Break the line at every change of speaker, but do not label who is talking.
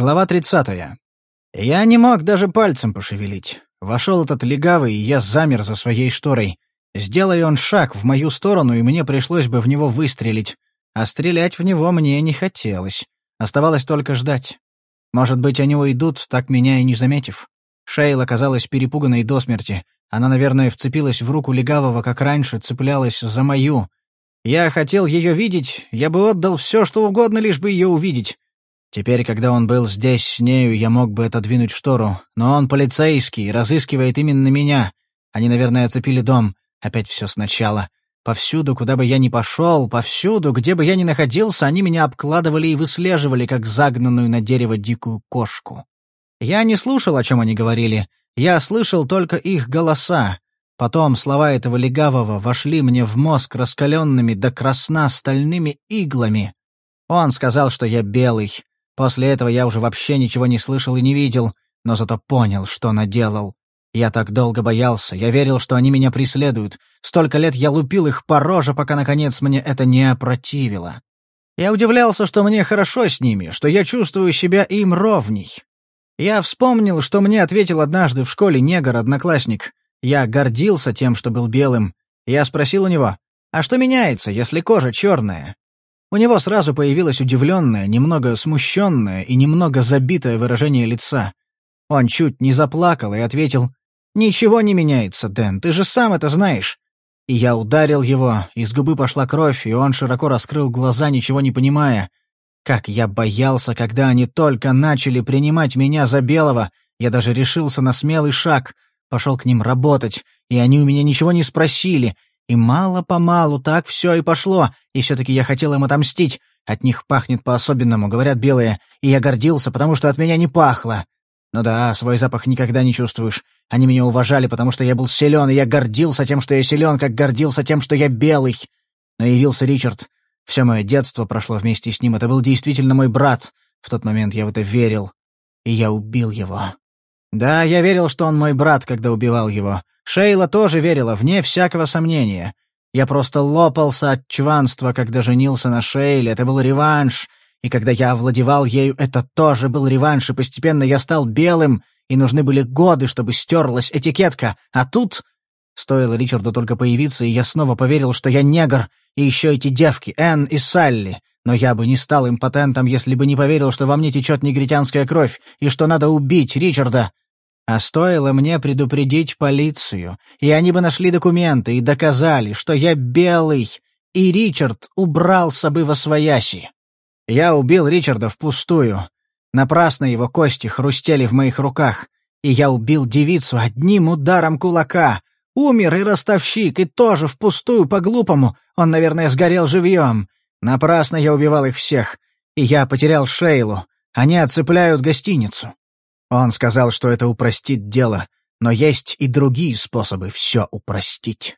Глава 30. Я не мог даже пальцем пошевелить. Вошел этот легавый, и я замер за своей шторой. Сделай он шаг в мою сторону, и мне пришлось бы в него выстрелить. А стрелять в него мне не хотелось. Оставалось только ждать. Может быть, они уйдут, так меня и не заметив. Шейл оказалась перепуганной до смерти. Она, наверное, вцепилась в руку легавого, как раньше, цеплялась за мою. Я хотел ее видеть, я бы отдал все, что угодно, лишь бы ее увидеть. Теперь, когда он был здесь с нею, я мог бы отодвинуть штору. Но он полицейский, разыскивает именно меня. Они, наверное, оцепили дом. Опять все сначала. Повсюду, куда бы я ни пошел, повсюду, где бы я ни находился, они меня обкладывали и выслеживали, как загнанную на дерево дикую кошку. Я не слушал, о чем они говорили. Я слышал только их голоса. Потом слова этого легавого вошли мне в мозг раскаленными до красна стальными иглами. Он сказал, что я белый, После этого я уже вообще ничего не слышал и не видел, но зато понял, что наделал. Я так долго боялся, я верил, что они меня преследуют. Столько лет я лупил их по роже, пока, наконец, мне это не опротивило. Я удивлялся, что мне хорошо с ними, что я чувствую себя им ровней. Я вспомнил, что мне ответил однажды в школе негр-одноклассник. Я гордился тем, что был белым. Я спросил у него, а что меняется, если кожа черная? У него сразу появилось удивленное, немного смущенное и немного забитое выражение лица. Он чуть не заплакал и ответил, «Ничего не меняется, Дэн, ты же сам это знаешь». И я ударил его, из губы пошла кровь, и он широко раскрыл глаза, ничего не понимая. Как я боялся, когда они только начали принимать меня за белого, я даже решился на смелый шаг, пошел к ним работать, и они у меня ничего не спросили, и мало-помалу так все и пошло, и все-таки я хотел им отомстить. От них пахнет по-особенному, говорят белые, и я гордился, потому что от меня не пахло. Ну да, свой запах никогда не чувствуешь. Они меня уважали, потому что я был силен, и я гордился тем, что я силен, как гордился тем, что я белый. Но явился Ричард. Все мое детство прошло вместе с ним. Это был действительно мой брат. В тот момент я в это верил. И я убил его. Да, я верил, что он мой брат, когда убивал его. Шейла тоже верила, вне всякого сомнения. Я просто лопался от чванства, когда женился на Шейле, это был реванш. И когда я овладевал ею, это тоже был реванш, и постепенно я стал белым, и нужны были годы, чтобы стерлась этикетка. А тут... Стоило Ричарду только появиться, и я снова поверил, что я негр, и еще эти девки, Энн и Салли. Но я бы не стал импотентом, если бы не поверил, что во мне течет негритянская кровь, и что надо убить Ричарда. А стоило мне предупредить полицию, и они бы нашли документы и доказали, что я белый, и Ричард убрался бы во свояси. Я убил Ричарда впустую. Напрасно его кости хрустели в моих руках, и я убил девицу одним ударом кулака. Умер и ростовщик, и тоже впустую по-глупому, он, наверное, сгорел живьем. Напрасно я убивал их всех, и я потерял Шейлу. Они отцепляют гостиницу. Он сказал, что это упростит дело, но есть и другие способы все упростить.